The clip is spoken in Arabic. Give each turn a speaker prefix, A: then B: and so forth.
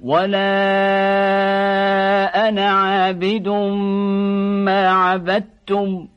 A: ولا أنا عابد ما عبدتم